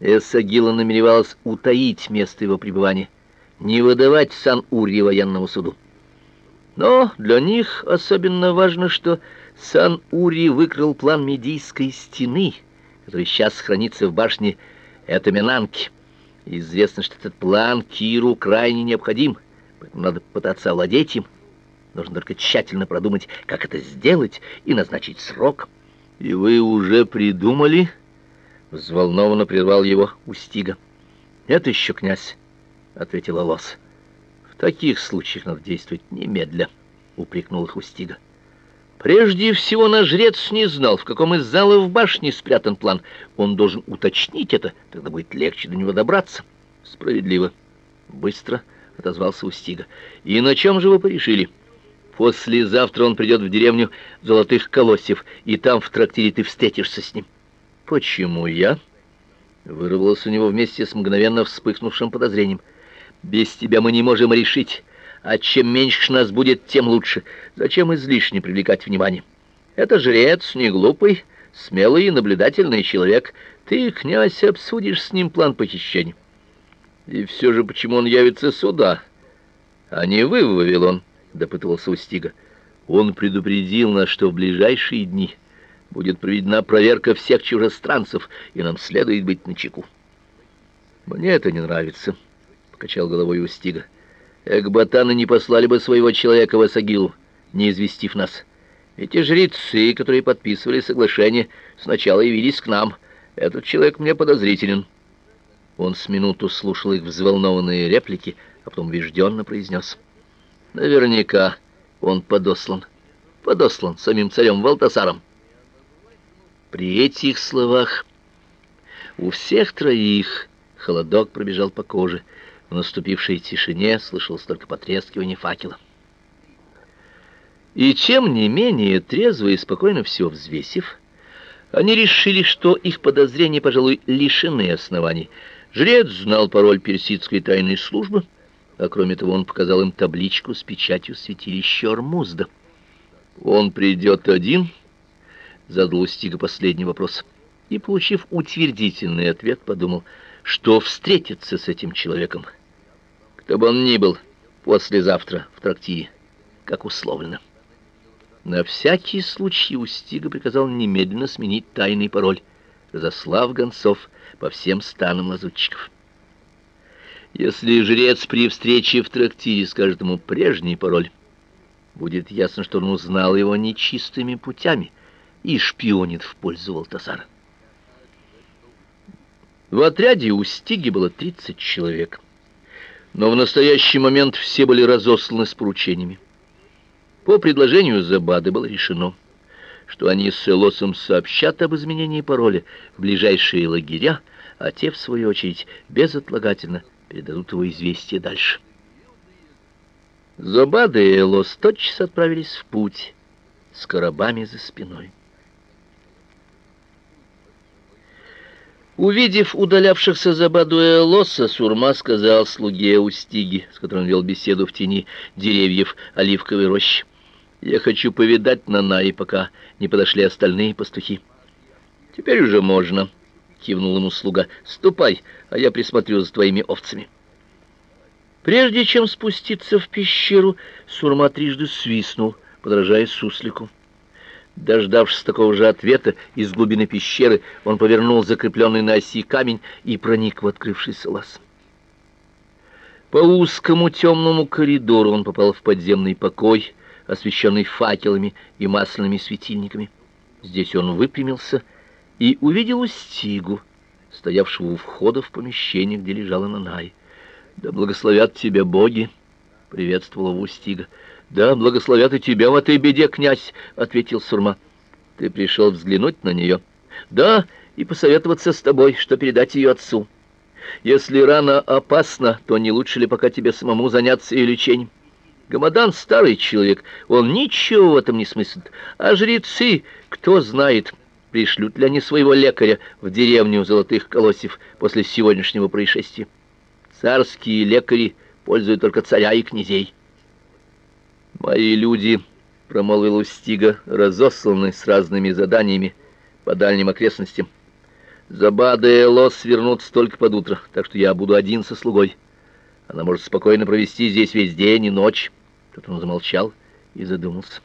Эссагила намеревалась утаить место его пребывания, не выдавать Сан-Урье военному суду. Но для них особенно важно, что Сан-Ури выкрал план Медийской стены, который сейчас хранится в башне Этаминанки. Известно, что этот план Киру крайне необходим, поэтому надо пытаться овладеть им. Нужно только тщательно продумать, как это сделать, и назначить срок. «И вы уже придумали?» — взволнованно прервал его Устига. «Это еще князь», — ответила Лос. «В таких случаях надо действовать немедля», — упрекнул их Устига. «Прежде всего наш жрец не знал, в каком из залов башни спрятан план. Он должен уточнить это, тогда будет легче до него добраться». «Справедливо». «Быстро», — отозвался Устига. «И на чем же вы порешили?» Послезавтра он придет в деревню Золотых Колосьев, и там в трактире ты встретишься с ним. Почему я? Вырвалось у него вместе с мгновенно вспыхнувшим подозрением. Без тебя мы не можем решить, а чем меньше нас будет, тем лучше. Зачем излишне привлекать внимание? Это жрец, не глупый, смелый и наблюдательный человек. Ты, князь, обсудишь с ним план похищения. И все же почему он явится сюда, а не вы Вавилон? допытывался Устига. Он предупредил нас, что в ближайшие дни будет проведена проверка всех чужестранцев, и нам следует быть начеку. Мне это не нравится, покачал головой Устига. Экбатаны не послали бы своего человека в Асагилу, не известив нас. Эти жрецы, которые подписывали соглашение, сначала явились к нам. Этот человек мне подозрителен. Он с минуту слушал их взволнованные реплики, а потом убежденно произнес — Наверняка он подослан. Подослан самим царем Валтасаром. При этих словах у всех троих холодок пробежал по коже. В наступившей тишине слышалось только потрескивание факела. И чем не менее трезво и спокойно все взвесив, они решили, что их подозрения, пожалуй, лишены оснований. Жрец знал пароль персидской тайной службы — а кроме того он показал им табличку с печатью святилища Ормузда. «Он придет один?» — задал Устига последний вопрос. И, получив утвердительный ответ, подумал, что встретиться с этим человеком, кто бы он ни был, послезавтра в трактире, как условлено. На всякий случай Устига приказал немедленно сменить тайный пароль, разослав гонцов по всем станам лазутчиков. Если жрец при встрече в трактире скажет ему прежний пароль, будет ясно, что он узнал его нечистыми путями и шпионит в пользу Валтасара. В отряде у Стиги было 30 человек, но в настоящий момент все были разосланы с поручениями. По предложению Забады было решено, что они с Элосом сообщат об изменении пароля в ближайшие лагеря, а те, в свою очередь, безотлагательно передадут его известие дальше. Зобада и Элос тотчас отправились в путь с коробами за спиной. Увидев удалявшихся Забаду и Элоса, Сурма сказал слуге Устиги, с которым вел беседу в тени деревьев оливковой рощи, «Я хочу повидать Нанаи, пока не подошли остальные пастухи». «Теперь уже можно», — кивнул ему слуга. «Ступай, а я присмотрю за твоими овцами». Прежде чем спуститься в пещеру, Сурма трижды свистнул, подражая суслику. Дождавшись такого же ответа из глубины пещеры, он повернул закрепленный на оси камень и проник в открывшийся лаз. По узкому темному коридору он попал в подземный покой, освещенный факелами и масляными светильниками. Здесь он выпрямился и увидел Устигу, стоявшего у входа в помещение, где лежала Нанай. «Да благословят тебя боги!» — приветствовала Устига. «Да благословят и тебя в этой беде, князь!» — ответил Сурма. «Ты пришел взглянуть на нее?» «Да, и посоветоваться с тобой, что передать ее отцу. Если рана опасна, то не лучше ли пока тебе самому заняться ее лечением?» Гамадан старый человек, он ничего в этом не смыслит. А жрецы, кто знает, пришлют ли они своего лекаря в деревню Золотых Колосьев после сегодняшнего происшествия. Царские лекари пользуют только царя и князей. Мои люди, промолвил Устига, разосланы с разными заданиями по дальним окрестностям. Забада и Лос вернутся только под утро, так что я буду один со слугой. Она может спокойно провести здесь весь день и ночь. Тут он замолчал и задумался.